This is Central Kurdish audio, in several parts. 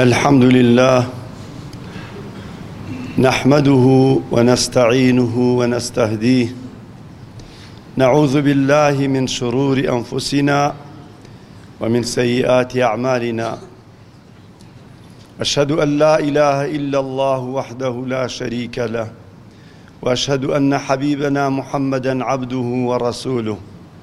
الحمد لله نحمده ونستعينه ونستهديه نعوذ بالله من شرور أنفسنا ومن سيئات أعمالنا أشهد أن لا إله إلا الله وحده لا شريك له وأشهد أن حبيبنا محمدا عبده ورسوله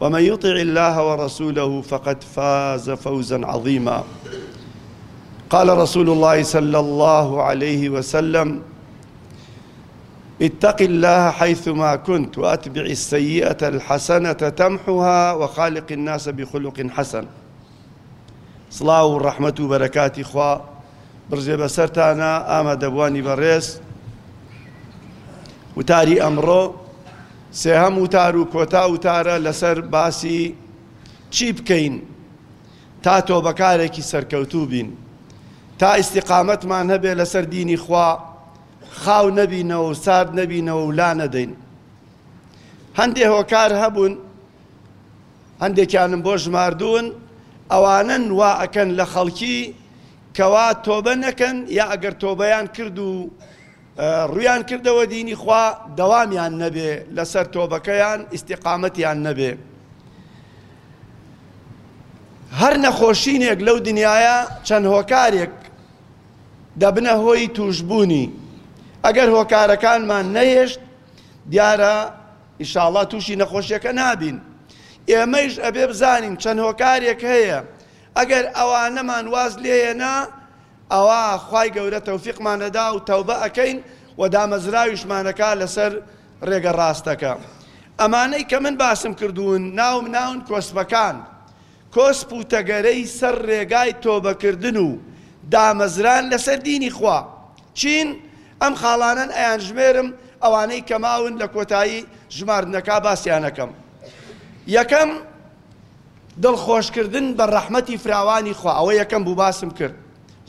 ومن يطع الله ورسوله فقد فاز فوزا عظيما قال رسول الله صلى الله عليه وسلم اتق الله حيثما كنت واتبع السيئة الحسنة تمحها وخالق الناس بخلق حسن سڵاو و ڕەحمەت و بەرەکاتی خوا بڕزێ بەسەرتانە ئامادەبوانی بەڕێز وتاری ئەمڕۆ سێهەم وتار و کۆتا وتارە لەسەر باسی چی بکەین تا تۆ بەکارێکی سەرکەوتوو بین تا ئیسیقامەتمان هەبێ لەسەر دینی خوا خاو نەبینەوە و سارد نەبینەوە و لا نەدەین هەندێ هۆکار هەبوون هەندێکیانم بۆ ژماردوون ئەوانەن وا ئەکەن لە خەڵکی کەوا تۆبە نەکەن یا ئەگەر تۆبەیان کرد و ڕویان کردەوە دینی خوا دەوامیان نەبێ لەسەر تۆبەکەیان ئیسیقامەتیان نەبێ هەر نەخۆشینێک لەو دنیاە چەند هۆکارێک دەبنە هۆی توشببوونی ئەگەر هۆکارەکانمان نەهێشت دیارە ئیشاڵا توشی نەخۆشیەکە نابین. ئێمەیش ئەبێ بزانین چەند هۆکارێک هەیە ئەگەر ئەوانەمان واز لێیەنا ئەوا خوای گەورە تەوفیقمان ئەدا و تەوبە ئەکەین و دامەزراویشمان ئەکا لەسەر ڕێگە ڕاستەکە ئەمانەی کە من باسم کردوون ناوم ناون کۆسپەکان کۆسپ و تەگەرەی سەر ڕێگای تۆبەکردن و دامەزران لەسەر دینی خوا چین؟ ئەم خاڵانەن ئەیانژمێرم ئەوانەی کە ماون لە کۆتایی ژماردنەکە باسیان ئەکەم یەکەم دڵخۆشکردن بە ڕەحمەتی فراوانی خوا ئەوە یەکەم بوو باسم کرد،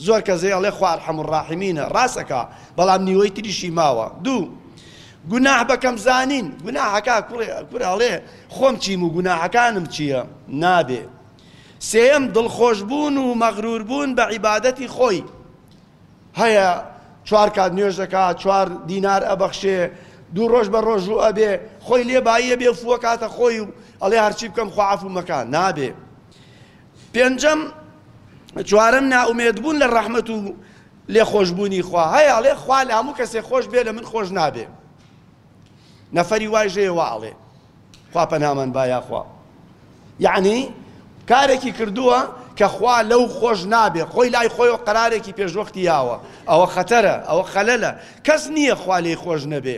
زۆر کەس دەی ئەڵێ خوا ارحم الراحمینە ڕاست ئەکا بەڵام نیوەی تریشی ماوە دوو گوناح بەکەم زانین گوناحەکە کورە ئەڵێ خۆم چیم و گوناحەکانم چییە نابێ سێم دڵخۆشبوون و مەغروربوون بە عیبادەتی خۆی هەیە چوار کات نوێژ دەکا چوار دینار ئەبەخشێ دوو ڕۆژ بە ڕۆژوو ئەبێ خۆی لێ باییە بێ فووە کاتە خۆی و ئەڵێ هەرچی بکەم خوعاف و مەکان نابێ پێنجەم چوارەم نائومێد بوون لە ڕەحمەت و لێخۆشبوونی خوا هەیە ئەڵێ خوا لە هەموو کەسێ خۆش بێ لە من خۆش نابێ نەفەری وای ژێ وا ئەڵێ خوا پەنامان با یاخوا یعنی کارێکی کردووە کە خوا لەو خۆش نابێ خۆی لای خۆی و قەرارێکی پێشوەختی یاوە ئەوە خەتەرە ئەوە خەلەلە کەس نییە خوا لێی خۆش نەبێ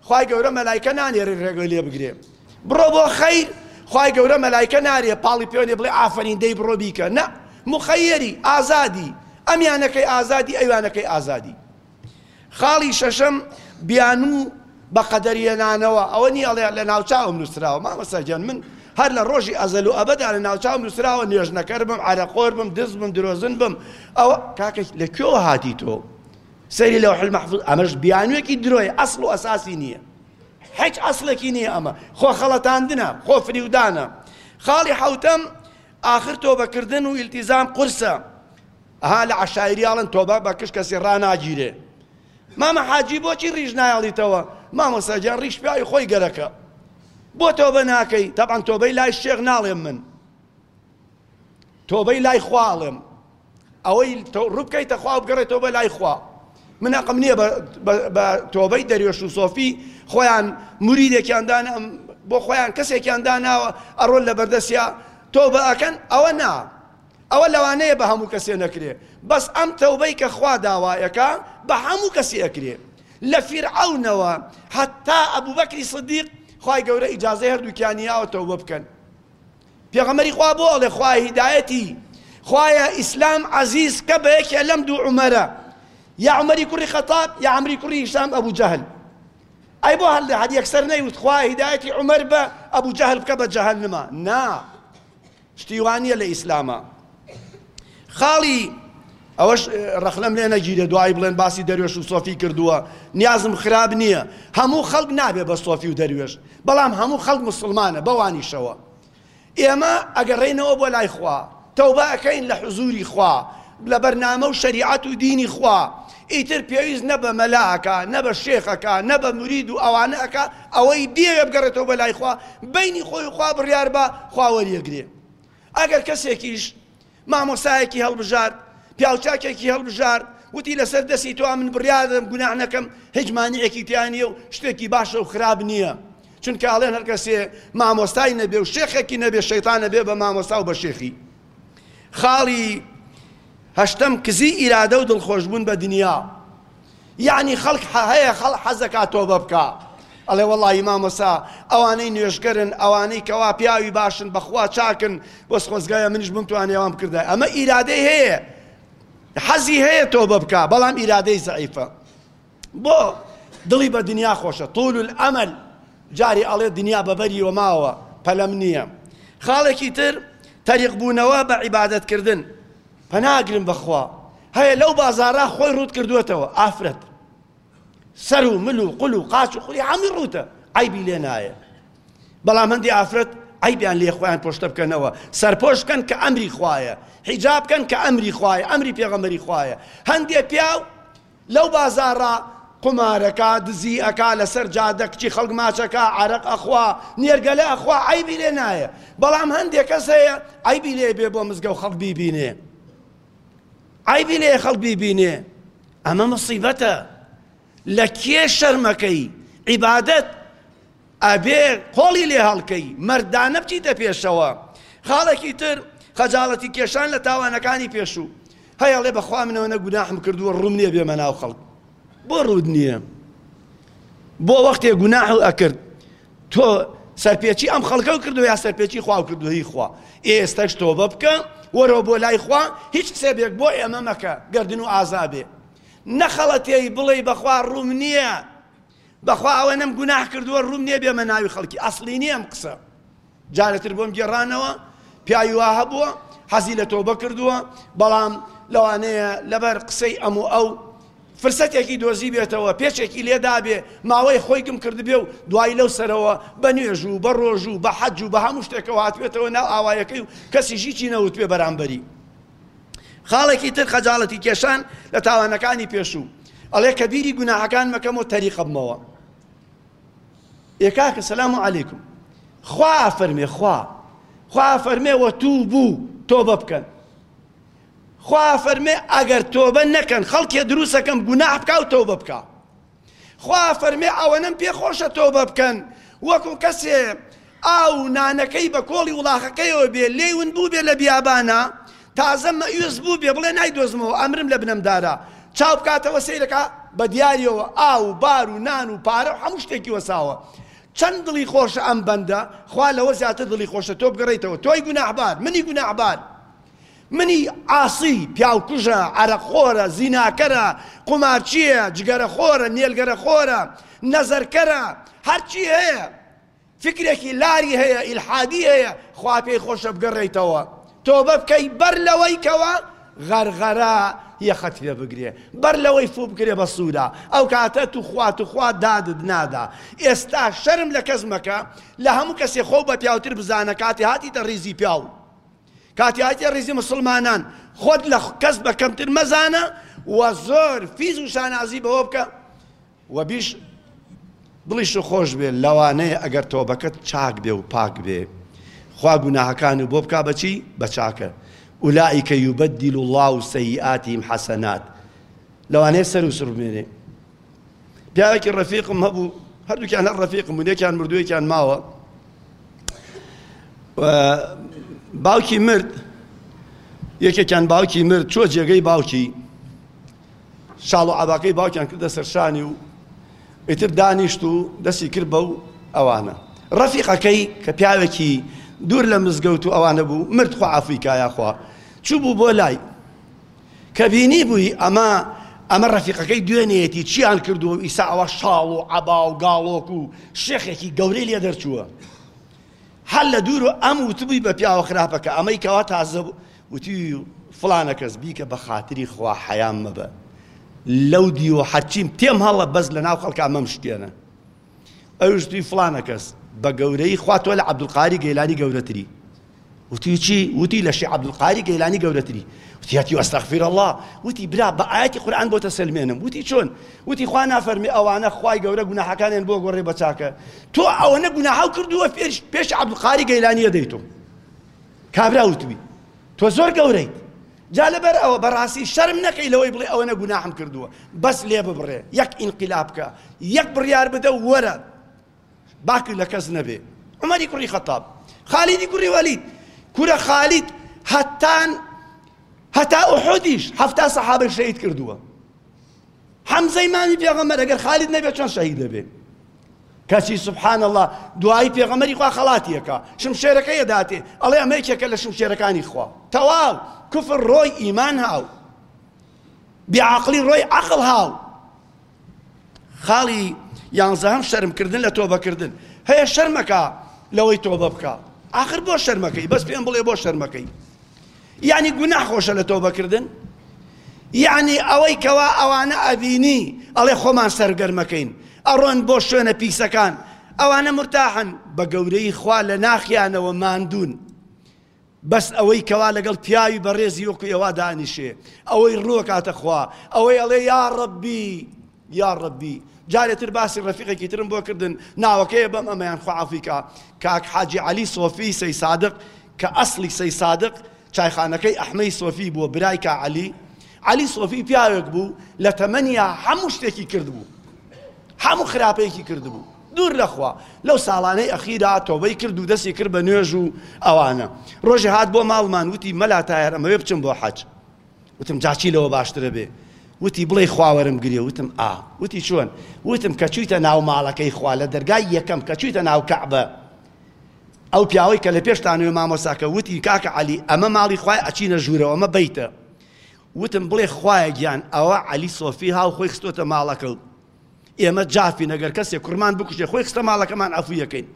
خوای گەورە مەلایکە نانێرێ رێگەی لێ بگرێ بڕۆ بۆ خەیر خوای گەورە مەلایکە نارێ پاڵی پێێ بڵێ ئافرین دەی بڕۆ بیکە نە مخەیری ئازادی ئەمیانەکەی ئازادی ئەوانەکەی ئازادی خاڵی شەشەم بیانوو بە قەدەریەنانەوە ئەوە نی ئەڵێ لە ناوچاوم نووسراوە مامەسەجان من هەر لە ڕۆژی ئەزەل و ئەبدا لە ناوچاو نووسراوە نوێژنەکەر بم عرەقۆر بم دز بم درۆزن بم ئەوە کاکە لە کوێوە هاتی تۆ سەیری لەوح المحفوظ ئەمەش بیانوێکی درۆیە ئەسڵ و ئەساسی نییە هیچ ئەسڵێکی نییە ئەمە خۆ خەڵەتاندنە خۆ فریودانە خاڵی حوتەم ئاخر تۆبەکردن و ئیلتیزام قورسە ئەها لە عشاعریاڵن تۆبە بە کش کەسی ڕناگیرێ مامە حاجی بۆچی ڕیژ نایڵیتەوە مامۆساجان ڕیش پیاوی خۆی گەرەکە بۆ تۆبە ناکەی تەبان تۆبەی لای شێغ ناڵێم من تۆبەی لای خواڵێم ئەوەی ڕووبکەیتە خوا و بگەڕێیتەوە بە لای خوا من هەقم نییە بە تۆبەی دەروێش و سۆفی خۆیان موریدێکیان دان بۆ خۆیان کەسێکیان داناوە ئەڕۆن لە بەردەسیا تۆبە ئەکەن ئەوە نا ئەوە لەوانەیە بە هەموو کەسێ نەکرێ بەس ئەم تەوبەی کە خوا داوایەکە بە هەموو کەسی ئەکرێ لە فیرعەونەوە هەتا ئەبوو بەکری سدیق خوای گەورە ئیجازەی هەردووکیان یاوە تەوبە بکەن پێغەمبەری خوا بۆ ئەڵێ خوایە هیدایەتی خوایە ئیسلام عەزیز کە بە یەکێ لەم دوو عومەرە یا عومەری کوڕی خەتاب یا عەمری کوڕی هیشام ئەبو جەهل ئەی بۆ هەر هەر یەکسەر نەیوت خوایە هیدایەتی عومەر بە ئەبو جەهل بکە بە جەهەنما نا شتی وانیە لە ئیسلامە خاڵی ئەوەش ڕەخنەم لێ نەگیرێ دوایی بڵێن باسی دەروێش و سۆفی کردووە نیازم خراپ نییە هەموو خەڵک نابێ بە سۆفی و دەروێش بەڵام هەموو خەڵک مسلمانە بەوانیشەوە ئێمە ئەگەڕێنەوە بۆ لای خوا تەوبە ئەکەین لە حزوری خوا لە بەرنامە و شەریعەت و دینی خوا ئیتر پێویست نە بە مەلاکە نە بە شێخەکە نە بە مرید و ئەوانەکە ئەوەی دێوێ بگەڕێتەوە بە لای خوا بینی خۆی خوا بڕیار بە خواوەریەگرێ ئەگەر کەسێکیش مامۆستایەکی هەڵبژارد، پیاوچاکێکی هەڵبژارد، وتی لەسەر دەستی تۆ من بڕیار دەدەم گوناح نەکەم، هیچ مانعێکی تیا نییە و شتێکی باشە و خراپ نییە. چونکە ئەڵێن هەر کەسێ مامۆستای نەبێ و شێخێکی نەبێ شەیتانە بێ بە مامۆستا و بە شێخی. خاڵی هەشتەم، کزی ئیرادە و دڵخۆشبوون بە دنیا. یەعنی خەڵک حە هەیە خەڵ حەزەکا تۆبە بکا ئەڵێ وەڵاهی مامۆسا ئەوانەی نوێژگەرن ئەوانەی کەوا پیاوی باشن بەخوا چاکن بەس خۆزگایە منیش بمتوانی ئەوان بکردای ئەمە ئیرادەی هەیە حەزی هەیە تۆبە بکا بەڵام ئیرادەی زەعیفە بۆ دڵی بە دنیا خۆشە طول الامل جاری ئەڵێ دنیا بەبەریوە ماوە پەلەم نییە خاڵێکی تر تەریق بوونەوە بە عیبادەتکردن پەناگرم بەخوا هەیە لەو بازارە خۆی ڕوت کردوەتەوە ئافرەت سەر و مل و قل و قاچ و خولی هەمی ڕوتە عیبی لێ نایە بەڵام هەندی ئافرەت عیبیان لێ خۆیان پۆشتە بکەنەوە سەرپۆش بکەن کە ئەمری خوایە حیجاب بکەن کە ئەمری خوایە ئەمری پێغەمەری خوایە هەندێک پیاو لەو بازاڕە قومارەکا دزی ئەکا لەسەر جادە کچی خەڵک ماچەکا عەرەق ئەخوا نێرگەلە ئەخوا عەیبی لێ نایە بەڵام هەندێک کەس هەیە عەیبی لێ بێ بۆ مزگەو خەڵک بیبینێ عیبی لێ خەڵ بیبینێ ئەمە مصیبەتە لە کێ شەرمەکەی عیبادەت ئەبێ قۆڵی لێ هەڵکەی، مەردانە بچیتە پێشەوە. خاڵێکی تر، خەجاڵەتی کێشان لە تاوانەکانی پێشوو. هەی ئەڵێ بە خوا من ئەوەنە گوناحم کردووە ڕووم نییە بێمە ناو خەڵک. بۆ ڕووت نییە؟ بۆ وەختێ گوناحو ئەکرد تۆ سەرپێچی ئەم خەڵکەو کردو یا سەرپێچی خواو کردو هی خوا ئێستەش تۆبە بکە وەرەوە بۆ لای خوا هیچ حسێبێک بۆ ئێمە مەکە گردن و ئازابێ نەخەڵەتێی بڵێ بەخوا ڕووم نییە بەخوا ئەوەنەم گوناح کردووە ڕووم نیە بێمە ناوی خەڵکی ئەسڵی نیە ئەم قسە جارەتر بۆم گێڕانەوە پیاوی وا هەبووە حەزی لە تۆبە کردووە بەڵام لەوانەیە لەبەر قسەی ئەم و ئەو فرسەتێکی دۆزی بێتەوە پێچێکی لێدابێ ماوەی خۆی گم کردبێ و دوای لەو سەرەوە بە نوێژ و بە ڕۆژ و بە حەج و بە هەموو شتێکەوە هاتوێتەوە ناو ئاوایەکەی و کەسی ژیکی نەوت پێ بەرامبەری خاڵێکی تر خەجاڵەتی کێشان لە تاوانەکانی پێشوو ئەڵێ کە بیری گوناحەکان مەکەم و تەریقەبمەوە ئێکاکە سەسلام و عەلیکم خوا فەرمێ خوا خوا فەرمێ وە تو بوو تۆبە بکەن خوا فەرمێ ئەگەر تۆبە نەکەن خەڵکێ دروستەکەم گوناح بکە و تۆبە بکە خوا فەرمێ ئەوەنەم پێ خۆشە تۆبە بکەن وەکو کەسێ ئاو و نانەکەی بە کۆڵی وڵاخەکەیەوە بێ لێی ون بوو بێ لە بیابانە تازە مەیوس بوو بێ بڵێ نایدۆزمەوە ئەمرم لە بنەم دارا چاو بکاتەوە سەیرەکە بە دیاریەوە ئاو و بار و نان و پارە و هەموو شتێکی وەساوە چەند دڵی خۆشە ئەم بەندە خوا لەوە زیاتر دڵی خۆشە تۆ بگەڕیتەوە تۆی گوناحبار منی گوناحبار منی عاسی، پیاوکوژە، عەرەقخۆرە، زیناکەرە، قومارچییە، جگەرەخۆرە، نێلگەرەخۆرە، نەزەرکەرە، هەرچی هەیە، فیکرێکی لاری هەیە، ئیلحادی هەیە، خوا پێی خۆشە بگەڕێیتەوە، تۆبە بکەی، بەر لەوەی کەوا غەرغەرە یەخەت لێ بگرێ، بەر لەوەی فوو بکرێ بە سوورە، ئەو کاتە توخوا توخوا دادت نادا. ئێستا شەرم لە کەس مەکە، لە هەموو کەسێ خۆو بە پیاوتر بزانە، کاتێ هاتیتە ڕیزی پیاو، کاتی ئایتی ڕیزی موسڵمانان خۆت لە کەس بە کەمتر مەزانە و زۆر فیز و شانازی بەوە بکە و بیش دڵیش خۆش بێ لەوانەیە ئەگەر تۆبەکەت چاک بێ و پاک بێ خوا گوناهەکان و بۆ بک بەچی بە چاکە ئولائیکە یوبدیل الله و سەیئاتیم حەسەنات لەوانەیە سەر و سڕ بمێنێ پیاوێکی ڕەفیقم هەبوو هەردووکیان هەر ڕەفیقم بوو یەکیان مردوویەکیان ماوە باوکی مرد یەکێکیان باوکی مرد چۆ جێگەی باوکی شاڵ و عباکەی باوکیان کردە سەرشانی و ئیتر دانیشت و دەستی کرد بە و ئەوانە ڕەفیقەکەی کە پیاوێکی دوور لە مزگەوت و ئەوانە بوو مرد خۆ ئافریکایاخوا چوو بوو بۆ لای کە بینیبووی ئەمە ئەمە ڕەفیقەکەی دوێنێیەتی چیان کردووە و ئیسا ئەوە شاڵ و عەبا و گاڵۆک و شێخێکی گەورەی لێ دەرچووە هەر لە دوور و ئەم وتبووی بە پیاوە خراپەکە ئەمەی کەوا تازە وتی فلانە کەس بیکە بە خاتری خوا حەیام مەبە لەو دیوە حەچیم تێم هەڵە بەس لە ناو خەڵکا مەمشتێنە ئەوی وتوی فڵانە کەس بە گەورەی خوا تۆ لە عەبدولقاری گەیلانی گەورەتری وتی چی وتی لە شێخ عەبدولقاری گەیلانی گەورەتری وتیاتی واستغفر الله وتی برا بە ئاەتی قورآن بۆ تەسەلمێنم وتی چۆن وتی خوا نافەرمی ئەوانە خوای گەورە گوناحەکانیان بۆ گۆڕێ بە چاکە تۆ ئەوەنە گوناحاو کردووە پێش پێش عەبدولقاری گەیلانیە دەیتۆ کابرا وتوی تۆ زۆر گەورەیت جا لەبەر ئەوە بەڕاستی شەرم نەکەی لەوەی بڵێ ئەوەنە گوناحم کردووە بەس لێ ببڕێ یەک ئینقلاب بکە یەک بڕیار بدە وەرە باکی لە کەس نەبێ عمەری کوڕی خەتاب خالیدی کوڕی وەلید کورە خالید هەتان هەتا ئوحودیش هەفتا سەحابەی شەهید کردووە حەمزەی مامی پێغەمبەر ئەگەر خالید نەبێت چۆن شەهید دەبێت کەچی سبحان الله دوایی پێغەمەری خوا خەڵاتیەکە شمشێرەکەی داتێ ئەڵێ ئەمە یەکێکە لە شمشێرەکانی خوا تەواو کفر ڕۆی ئیمان هاو بێعقلی ڕۆی عقل هاو خاڵی یانزەهەم شەرمکردن لە تۆبەکردن هەیە شەرمەکە لەوەی تۆبە بکە آخر بۆ شەرمەکەی بەس پێم بڵێ بۆ شەرمەکەی یەعنی گوناح خۆشە لە تۆبە کردن؟ یەعنی ئەوەی کەوا ئەوانە ئەبینی ئەڵێ خۆمان سەرگەرمەکەین ئەڕۆن بۆ شوێنە پیسەکان ئەوانە مرتاحن بە گەورەی خوا لە ناخیانەوە ماندون بەس ئەوەی کەوا لەگەڵ پیاوی بەڕێزی وەکو ئێوە دانیشێ ئەوەی ڕووەکاتە خوا ئەوەی ئەڵێ یا ڕەبی یاڕەبی جارێ تر باسی ڕەفیقێکی ترم بۆ کردن ناوەکەیە بەم ئەمەیان خوا عەفوی کا کاک حاجی عەلی سۆفی سەی سادق کە ئەسڵی سەی سادق چایخانەکەی ئەحمەی سۆفی بووە برای کا عەلی عەلی سۆفی پیاوێک بوو لە تەمەنیا هەموو شتێکی کردبوو هەموو خراپەیەکی کردبوو دوور لەخوا لەو ساڵانەی ئەخیرا تۆبەی کرد و دەستی کرد بە نوێژ و ئەوانە ڕۆژی هات بۆ ماڵمان وتی مەلا تایەر ئەمەوێ بچم بۆ حەج وتم جاچی لەوە باشترە بێ وتی بڵێ خواوەرم گرێ وتم ئا وتی چۆن وتم کە چویتە ناو ماڵەکەی خوا لە دەرگای یەکەم کە چویتە ناو کەعبە ئەو پیاوەی کە لە پێشتانوێ مامۆساکە وتی کاکە علی ئەمە ماڵی خوای ئەچینە ژوورەوە ئەمە بیتە وتم بڵێ خوایە گیان ئەوە علی سۆفی هاو خۆی خستۆتە ماڵەکە و ئێمە جافی نەگەر کەسێک کوڕمان بکوژێ خۆی خستە ماڵەکەمان ئەفویەکەین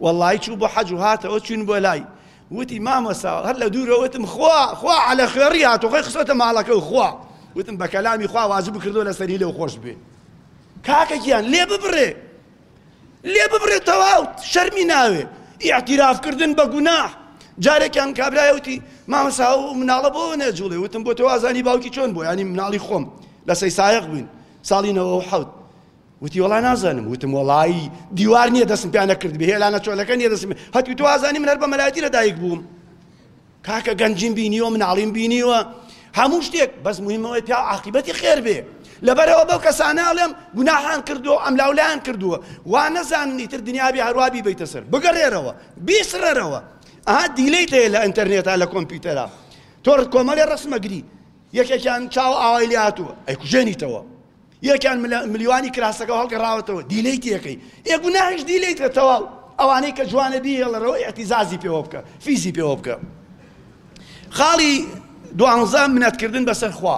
وەڵڵاهی چوو بۆ حەج و هاتەوە چووین بۆ لای وتی مامۆستا هەر لە دوورەوە وتم خوا خوا عەلە خوێڕی هاتوو خۆی خستۆتە ماڵەکە و خوا وتم بە کەلامی خوا واجب کردو لەسەری لەو خۆش بێ کاکە گیان لێ ببڕێ لێ ببڕێ تەواو شەرمی ناوێ ئیعتیرافکردن بە گوناح جارێکیان کابرای وتی مامۆستا و مناڵە بۆ نەجوڵێ وتم بۆ تۆوازانی باوکی چۆن بۆ ینی مناڵی خۆم لە سەی سایق بووین ساڵی نەوە حەوت وتی وەڵا نازانم وتم وەڵایی دیوار نییە دەستم پیا نەکردبێ هێلانە چۆلەکە نیە دەستم هەتوی تو ئازانی من هەر بە مەلایەتی لە دایک بووم کاکە گەنجیم بینیوە مناڵیم بینیوە هەموو شتێک بەس مهمەوەی پیا عاقیبەتی خێر بێ لەبەرەوە بەو کەسانە ئەڵێم گوناحان کردو ئەم لاولایان کردووە وا نەزاننی تر دنیابی هەروابی بیتە سەر بگەڕێرەوە بیسرەرەوە ئەها دیلەی تەیە لە ئەتەرنێتا لە کۆمپیوتەرە تۆڕ کۆمەڵێ ڕسمەگری یەکێکیان چاو ئاوای لاتوە ئەی کوژێنیتەوە یەکیان ملیوانی کراسەکەو هەڵگەڕاوەتەوە دیلەی تێکەی ئێ گوناهیش دیلەی کە تەواو ئەوانەی کە جوانە بیهێڵەرەوە ئیعتیزازی پێوە بکە فیزی پێوە بکە خاڵی دوانزە منەتکردن بەسەر خوا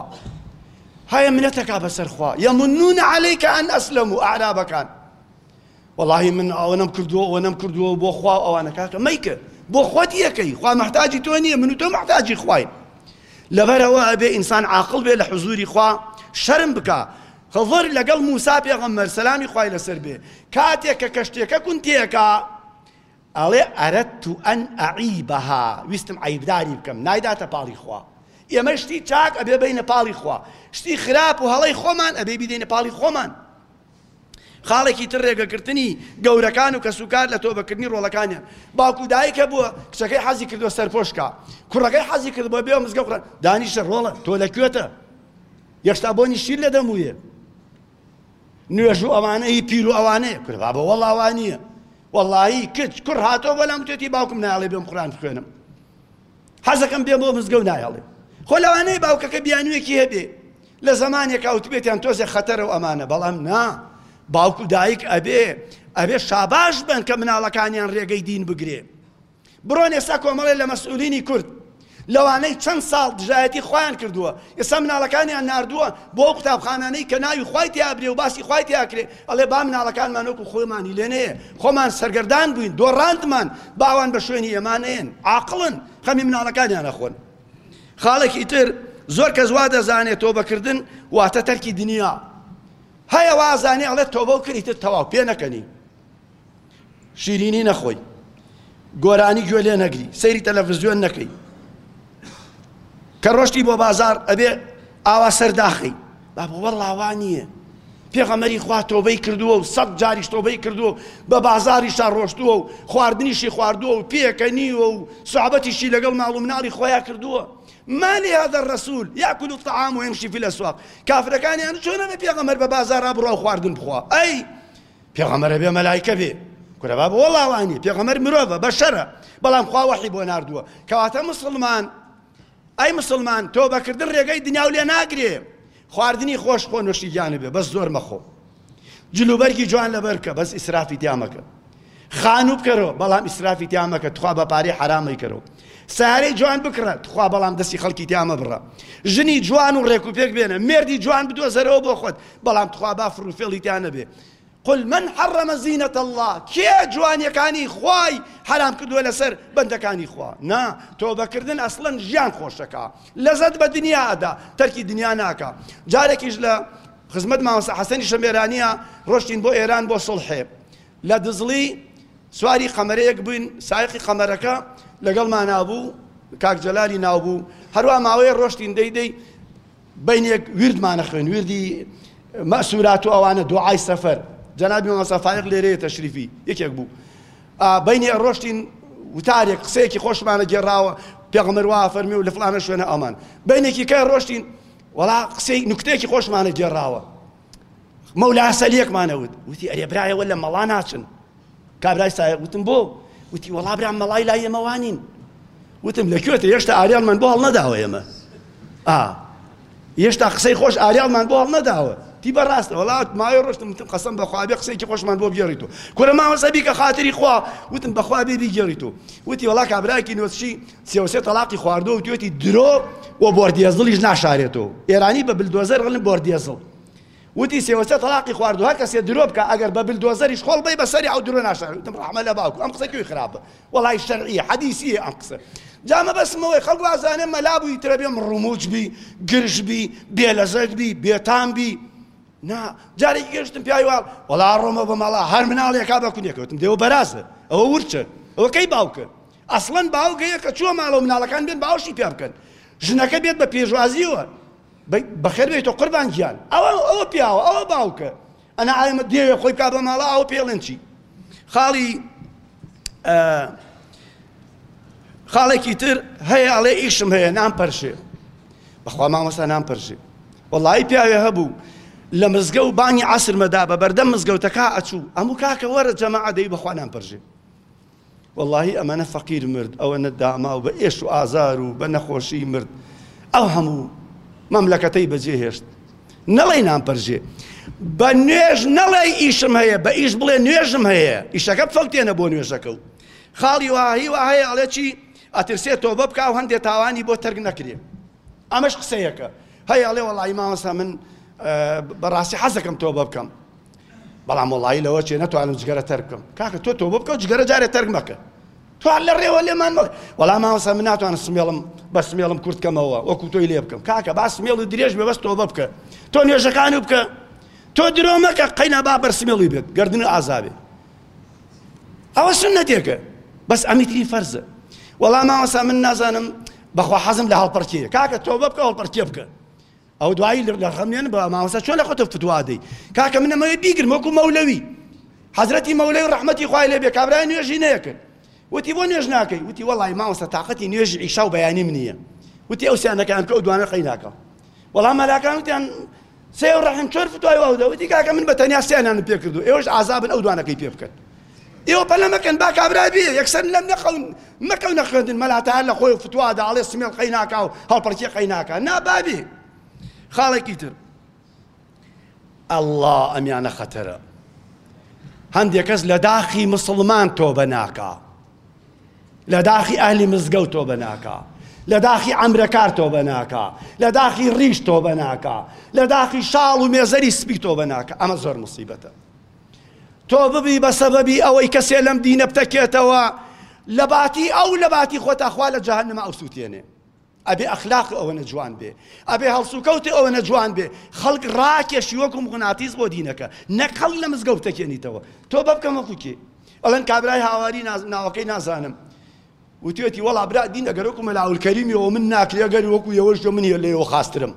هەیە منەتەکە بەسەر خوا یەمنون عەلەیکە ئەن ئەسلەم و ئەعرابەکان وەڵاهی من ئەوە نەم کردووە ئەوە نەم کردووە بۆ خوا و ئەوانە کاکە مەیکە بۆ خۆت یەکەی خوا مەحتاجی تۆ نییە من و تۆ مەحتاجی خواین لەبەرەوە ئەبێ ئینسان عاقڵ بێ لە حزوری خوا شەرم بکە خضر لەگەڵ موسا پێغەمبەر سەلامی خوای لەسەر بێ کاتێک کە کەشتێکە کون تێکە ئەڵێ ئەرەت تو ئەن ئەعیبەها ویستم عیبداری بکەم نایداتە پاڵی خوا ئێمە شتی چاک ئەبێ بینە پاڵی خوا شتی خراپ و هەڵی خۆمان ئەبێ بیدەینە پاڵی خۆمان خاڵێکی تر رێگەگرتنی گەورەکان و کەسوکار لە تۆبەکردنی رۆڵەکانیان باوک و دایکە بووە کچەکەی حەزی کردووە سەرپۆشکا کوڕەکەی حەزی کرد بۆ بێ مزگە قڕان دانیشە رۆڵە تۆ لە کوێتە یەشتا بۆنی شیر لە دەموویە نوێژ و ئەوانەی پیر و ئەوانەیە کوربا بە وەڵاوانیە وەڵایی کچ کوڕ هاتۆ بەلام توێتی باوکم ناڵێ بێم قڕان بخوێنم حەزەکەم بێم بۆ مزگەو نایەڵێم خۆ لەوانەیە باوکەکە بیانوویەکی هەبێ لە زمانێک ئەوتبێتیان تۆزێ خەتەرە و ئەمانە بەڵام نا باوک و دایک ئەبێ ئەبێ شاباش بن کە مناڵەکانیان ڕێگەی دین بگرێ بڕۆن ئێستا کۆمەڵێ لە مەسئولینی کورد لەوانەی چەند ساڵ دژایەتی خۆیان کردووە ئێستا مناڵەکانیان نردووە بۆ قوتابخانانەی کە ناوی خی تیابرێ و باسی خی تیاکرێ ئەڵێ با مناڵەکانمان وەکو خۆمانی لێ نەیە، خۆمان سەرگەردان بووین، دۆڕاندمان، با ئەوان بە شوێنی ئێمە نەیەن، عاقڵن، خەمی مناڵەکانیان ئەخۆن. خاڵێکی تر، زۆر کەس وا دەزانێ تۆبە کردن واتە تەرکی دنیا. هەیە وا ئەزانێ ئەڵێ تۆبە و کەی تر تەواو، پێ نەکەنی. شیرینی نەخۆی، گۆرانی گوێ لێ نەگری، سەیری تەلەفزیۆن نەکەی. کە ڕۆشتی بۆ بازار ئەبێ ئاوا سەر داخی با بۆ وەڵا وا نییە پێغەمەری خوا تۆبەی کردووە و سەد جاریش تۆبەی کردووە و بە بازاریشا ڕۆشتووە و خواردنیشی خواردووە و پێکە نیوە و سوابەتیشی لەگەڵ ماڵ و مناڵی خۆیان کردووە مالی هذا الرسول یاکل الطعام ويمشي في الاسواق کافرەکانیان چۆنە بە پێغەمەر بە بازارا بڕا و خواردن بخوا ئەی پێغەمبەر ئەبێ مەلایکە بێ؟ کورە بابە وەڵا وانیە پێغەمبەر مرۆڤە بەشەرە بەڵام خوا وەحی بۆ ناردووە کەواتە مسلمان ئەی مسلمان تۆ بەکردن ڕێگەی دنیا و لێ ناگرێ خواردنی خۆش خۆ نوشی گیانە بێ بەس زۆر مەخۆ جلوبەرگی جوان لەبەرکە بەس ئیسرافی دیامەکە خانوو بکەرەوە بەڵام ئیسرافی تیا مەکە تخوا بە پارەی حەرام مەیکەرەوە سارەی جوان بکڕە تخوا بەڵام دەستی خەڵکی تیا مەبڕە ژنی جوان و ڕێک و پێک بێنە مێردی جوان بدۆزەرەوە بۆ خۆت بەڵام تخوا با فروفێڵی تیا نەبێ قل من حرم زینة الله کێ جوانیەکانی خوای حرام کردووە لەسەر بەندەکانی خوا نا تۆبەکردن ئەسڵەن ژیان خۆشەکە لەزەت بە دنیا ئەدا تەرکی دنیا ناکە جارێکیش لە خزمەت ماوەسە حەسەنی شەمێرانیە ڕۆشتین بۆ ئێران بۆ سڵحێ لە دزڵی سواری قەمەرەیەک بووین، سایەقی قەمەرەکە لەگەڵمانا بوو، کاک جەلالی ناو بوو، هەروا ماوەیە ڕۆشتین دەی دەی بەینێک ویردمان ئەخوێند، ویردی مەئسورات و ئەوانە، دوعای سەفەر، جەنابی مامۆستا فایەق لێرەیە تەشریفی یەکێک بوو، بەینی ئەڕۆشتین وتارێک قسەیەکی خۆشمانە گێڕاوە، پێغەمبەر وا ئەفەرمێ و لە فڵانە شوێنە ئەمان، بەینێکی کە ڕۆشتین وەڵا قسەی نوکتەیەکی خۆشمانە گێڕاوە، مەولا سەلیەکمانە وت وتی ئەرێ برایەوە لە مەڵا ناچن کابرای سایە وتم بۆ وتی وەڵا برام مەڵای لای ئێمەوانین وتم لە کوێتە هێشتا ئاریان من بۆ هەڵ نەداوە ئێمە ئا هێشتا قسەی خۆش ئاریاڵمان بۆ هەڵ نەداوە تی بەڕاستە وڵات ماوەی ڕۆشتم وتم قەسم بەخوابێ قسێکی خۆشمان بۆ بگێڕیت و کورە ماوەسەبی کە خاتری خوا وتم بەخوابێ بیگێڕیت و وتی وڵا کابراکی نوۆچی سێ و سێ تەڵاقی خواردوە و توێتی درۆ و بۆردێزڵیش ناشارێتەوە ئێرانی بە بلدۆزەر ڕلم بۆردێزڵ وتی سێ و سێ تەڵاقی خواردو هەر کەسێ درۆ بکە ئەگەر بە بلدۆزەریش خۆڵ بەی بەسەری ئەو درۆ ناشارێت وتم ڕەحمە لە باوکم ئەم قسە کوێی خراپە وەڵای شەرعیە حەدیسیە ئەم قسە جا مەبەستمەوەی خەڵک وازانێ مەلا بووی ترە بێم ڕموچ بی گرژ بی بێلەزەت بی بێتام بی نا جارێکی گەشتم پیاوی واڵ وەڵا ڕۆمە بە مەڵا هەر مناڵێکا بە کونێکەوتم دێوە بەرازە ئەوە ورچە ئەوە کەی باوکە ئەسڵەن باوک هەیە کە چووە ماڵەوە مناڵەکان بێن باوەشی پیا بکەن ژنەکە بێت بە پێشوازیەوە بەخێر بێتەوە قوربان گیان ئەوە ئەوە پیاوە ئەوە باوکە ئەنا ئایمە دێوێ خۆی کا بە ماڵە ئەوە پێڵێن چی خاڵی خاڵێکی تر هەیە ئەڵێ ئیشم هەیە نام پەرشێ بەخوا مامەسا نام پەرشێ وەڵی پیاوێ هەبوو لە مزگە و بانی عسرمەدا بە بەردەم مزگەوتەکە ئەچوو ئەموو کاکە وەرە جەماعە دەی بەخوا نام پەرژێ وەڵاهی ئەمەنە فەقیر مرد ئەوەنە داماو بە ئێش و ئازار و بە نەخۆشی مرد ئەو هەموو مەملەکەتەی بەجێ هێشت نەڵێ نامپەرژێ بە نوێژ نەڵێ ئیشم هەیە بە ئیش بڵێ نوێژم هەیە ئیشەکە بفەوتێنە بۆ نوێژەکە و خاڵی وهی وە هەیە ئەڵێ چی ئەترسێ تۆبە بکە و هەندێ تاوانی بۆ تەرگ نەکرێ ئەمەش قسەیەکە هەیە ئەڵێ وەڵی ماوەسا من بەڕاستی حەزەکەم تۆبە بکەم بەڵام وەڵایی لەوە چێ نەتوانم جگەرە تەرک بکەم کاکە تۆ تۆبە بکە و جگەرە جارێ تەرک مەکە تۆ هەر لە ڕێوە لێمان مەکە وەڵام مامۆستا من ناتوانم سمێڵم بە سمێڵم کورت کەمەوە وەکو تۆی لێ بکەم کاکە با سمێڵ و درێژ بێ بەس تۆبە بکە تۆ نوێژەکان و بکە تۆ درۆ مەکە قەینا با بەر سمێڵی بێت گردن ئازابێ ئەوە سنەتێکە بەس ئەمیتری فەرزە وەڵام مامۆستا من نازانم بەخوا حەزم لە هەڵپەرکێ کاکە تۆبە بکە هەڵپەرکێ بکە ئەوە دوایی لەخەمێن بە مامۆستا چۆن لە خۆتە فتوا دەی کاکە من ئەمەوێ بیگرم وەکو مەولەوی حەزرەتی مەولەوی ڕەحمەتی خوای لێ بێ کابرای نوێژی نەیەکرد وتی بۆ نوێژ ناکەی وتی وەڵی مامۆستا تااقەتی نوێژی ئیشا و بەیانیم نییە وتی ئەو سیانەکەیان کە ئەو دوانە قەی ناکەم وەڵام مەلاکان وتیان سێ ڕەحم چۆر فتوای واودەوتی کاکە من بە تەنیا سیانانم پێ کردو ئێوەش ئازابن ئەو دوانەکەی پێ بکەن ئێوە پەلە مەکەن با کابرا بێ یەکسەر لەم نەقەون مەکەونە خوێندن مەلا تاهەر لە خۆی فتوا دا ئەڵێ سمێڵ قەی ناکا و هەڵپەرکێ قەی ناکا نا با بێ خاڵێکی تر ئەڵڵا ئەمیانە خەتەرە هەندێک کەس لە داخی مسلمان تۆبە ناکا لە داخی ئەهلی مزگەوت تۆبە ناکا لە داخی ئەمرەکار تۆبە ناکا لە داخی ڕیش تۆبە ناکا لە داخی شاڵ و مێزەری سپی تۆبە ناکە ئەمە زۆر مصیبەتە تۆ ببی بە سەبەبی ئەوەی کەسێ لەم دینە بتەکێتەوە لە باتی ئەو لە باتی خۆتا خوا لە جەهەنەمە ئەو سووتێنێ ئەبێ ئەخلاق ئەوە نەجوان بێ ئەبێ هەڵسوکەوتی ئەوە نەجوان بێ خەڵک ڕاکێشی وەکو مغناتیس بۆ دینەکە نەک خەڵک لە مزگەوتەکێنیتەوە تۆ بەبکەم وەکوکی ئەڵەن کابرای هاواری ناوەکەی نازانم وتویەتی وەڵا برا دین ئەگەر وەکو مەلا عەولکەریمی وە من ناکری ئەگەر وەکو یەوەش دۆ من لە یەوە خاسترم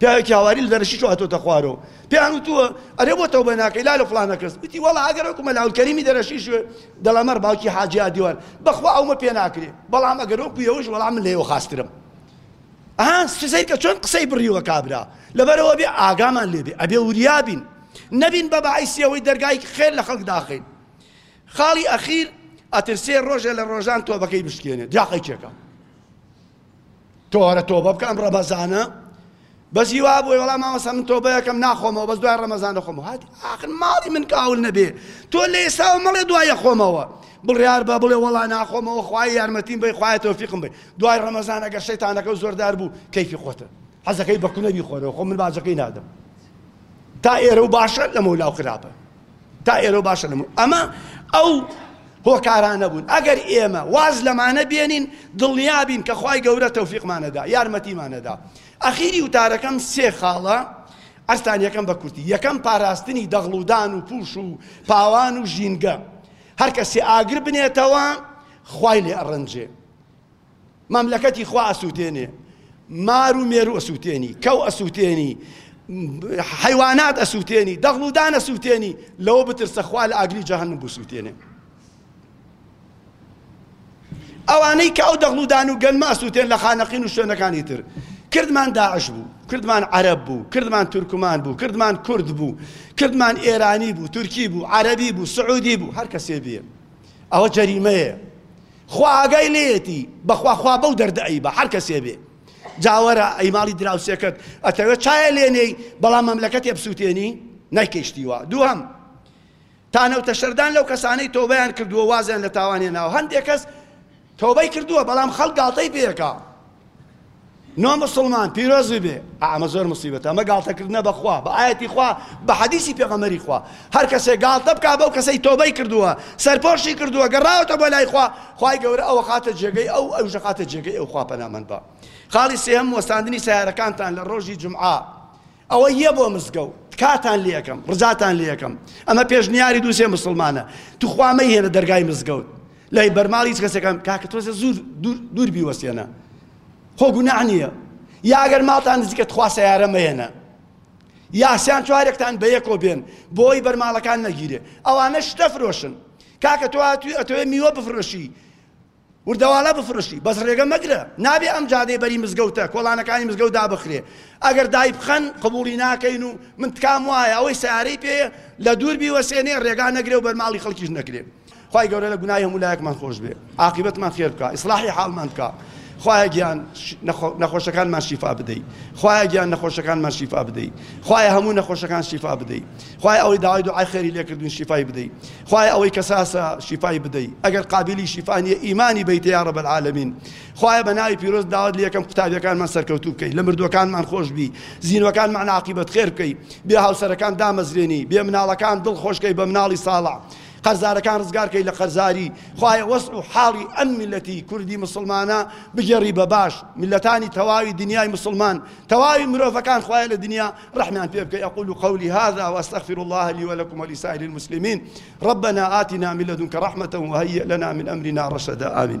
پیاوێکی هاواری لە دەرەشیش هاتۆتە خوارەوە پێیان وتووە ئەرێ بۆ تەوبە ناکەی لا لە فڵانە کەس وتی وەڵا ئەگەر وەکو مەلا عەولکەریمی دەرەشیش دەڵەمەر باوکی حاجی ئادیوان بەخوا ئەومە پێ ناکرێ بەڵام ئەگەر وەکو یەوەش وەڵا من لە یەوە خاسترم ئەها سزەی کە چۆن قسەی بڕیوە کابرا لەبەرەوە بێ ئاگامان لێبێ ئەبێ وریابین نەبین بە بەعیسیەوەی دەرگای خێر لە خەڵک داخین خاڵی ئەخیر ئەترسێ ڕۆژێ لە ڕۆژان تۆبەکەی بشکێنێ جاقەی چێکا تۆرە تۆبە بکە ئەم ڕەمەزانە بەس هیوا بووی وەڵام ماوەسە من تۆبەیەکەم ناخۆمەوە بەس دوای ڕەمەزان دەخۆمەوە هاتی ئاخر ماڵی من کاول نەبێ تۆ لە ئێستاوە مەڵێ دوایە خۆمەوە بڵیار بە بڵێ وەڵا ناخۆمەوە خوای یارمەتیم بی خوای تۆفیقم بی دوای ڕەمەزان ئەگەر شەیتانەکە زۆردار بوو کەیفی خۆتە حەزەکەی بە کونەبی خۆرەوە خۆ من باجەکەی نادەم تا ئێرە و باشە لەمە لاو خراپە تا ئێرەو باشە لەم ئەمە ئەو هۆکارانە بوون ئەگەر ئێمە واز لەمانە بێنین دڵنیابین کە خی گەورە تەوفیقمانەدا یارمەتیمانەدا ئەخیری وتارەکەم سێ خاڵە ئەرسان یەکەم بە کورتی یەکەم پاراستنی دەغڵودان و پوش و پاوان و ژینگە هەر کەسێ ئاگر بنێتەوە خوای لێ ئەڕەنجێ مەملەکەتی خوا ئەسووتێنێ، مار و مێروو ئەسووتێنی، کەو ئەسووتێنی، حەیوانات ئەسووتێنی، دەغڵ و دان ئەسووتێنی، لەوە بترسە خوا لە ئاگری جەهەنم بوسووتێنێ. ئەوانەی کە ئەو دەغڵ و دان و گەنمە ئەسووتێن لە خانەقین و شوێنەکانی تر کردمان داعش بوو کردمان عەرەب بوو کردمان تورکمان بوو کردمان کورد بوو کردمان ئێرانی بوو تورکی بوو عەرەبی بوو سعودی بوو هەر کەسێ بێ ئەوە جەریمەیە خوا ئاگای لێیەتی بەخوا خوا بەو دەردە ئەیبا هەر کەسێ بێ جاوەرە ئەی ماڵی دراوسێکەت ئەتەوێت چایە لێنێی بەڵام مەملەکەتێ بسووتێنی نایکەیشتیوە دووهم تانەو تەشەردان لەو کەسانەی تۆبیان کردووە وازیان لە تاوانێ ناو هەندێک کەس تۆبەی کردووە بەڵام خەڵک گاڵتەی پێکا نۆ موسڵمان پیرۆزی بێ ئەمە زۆر مصیبەتە ئەمە گاڵتەکردنە بەخوا بە ئاەتی خوا بە حەدیسی پێغەمەری خوا هەر کەسێک گاڵتە بک بەو کەسەی تۆبەی کردووە سەرپۆشی کردووە گەڕاوەتە بۆ لای خوا خی گەورە ئەوە خاتە جێگەی ئەو ئەو ژەقاتە جێگەی ئەو خوا پەنامەند بە خاڵی سێم وەستاندنی سیارەکانتان لە ڕۆژی جمعە ئەوە یە بۆ مزگەو تکاتان لێ ئەکەم ڕزاتان لێ ئەکەم ئەمە پێشنیاری دوو سێ مسوڵمانە توخوا مەیهێنە دەرگای مزگەوت لای بەرماڵ هیچ کەسێکم کاکە تۆزە زور دوور دوور بیوەستێنە خۆ گوناح نییە یا ئەگەر ماڵتان نزیکە تخوا سەیارە مەیەنە یاسیان چوارێکتان بە یەکۆ بێن بۆی بەرماڵەکان نەگیرێ ئەوانە شتە فرۆشن کاکە تۆ هاتووی ئەتۆێ میوە بفرۆشی وردەواڵە بفرۆشی بەس ڕێگە مەگرە نابێ ئەم جادەی بەری مزگەوتە کۆڵانەکانی مزگەوت دابخرێ ئەگەر دایبخەن قبوڵی ناکەین و من تکام وایە ئەوەی سیارەی پێیە لە دوور بیوەسێنێ ڕێگا نەگرێ و بەرماڵی خەڵکیش نەکرێ خوای گەورە لە گوناهی هەموو لایەکمان خۆش بێ عاقبەتمان خێر بکە ئیسلاحی حاڵمان بکە خوایە گیان نەخۆشەکانمان شیفا بدەیت خوایە گیان نەخۆشەکانمان شیفا بدەیت خوایە هەموو نەخۆشەکان شیفا بدەیت خوایە ئەوەی داوای دوعای خێری لێ کردوین شیفای بدەی خوایە ئەوەی کەساسە شیفای بدەی ئەگەر قابیلی شیفا نیە ئیمانی بەیتە یا رب العالمین خوایە بە ناوی پیرۆز داوات لە یەکەم قوتابیەکانمان سەرکەوتوو بکەی لە مردوەکانمان خۆشبی زینوەکانمان عاقبەت خێر بکەی بێ هاوسەرەکان دامەزرێنی بێ مناڵەکان دڵ خۆشکەی بە مناڵی ساڵە قەرزارەکان ڕزگارکەی لە قەرزاری خوایە وەس و حاڵی ئەم میلەتی کوردی مسلمانە بگێڕی بە باش میلەتانی تەواوی دنیای مسلمان تەواوی مرۆڤەکان خوایە لە دنیا ڕحمیان پێ بکەی ئەقول قولي هذا واستغفر الله لي ولكم ولسائر المسلمين ربنا آتنا من لدنك رحمة وهيئ لنا من أمرنا رشدا آمين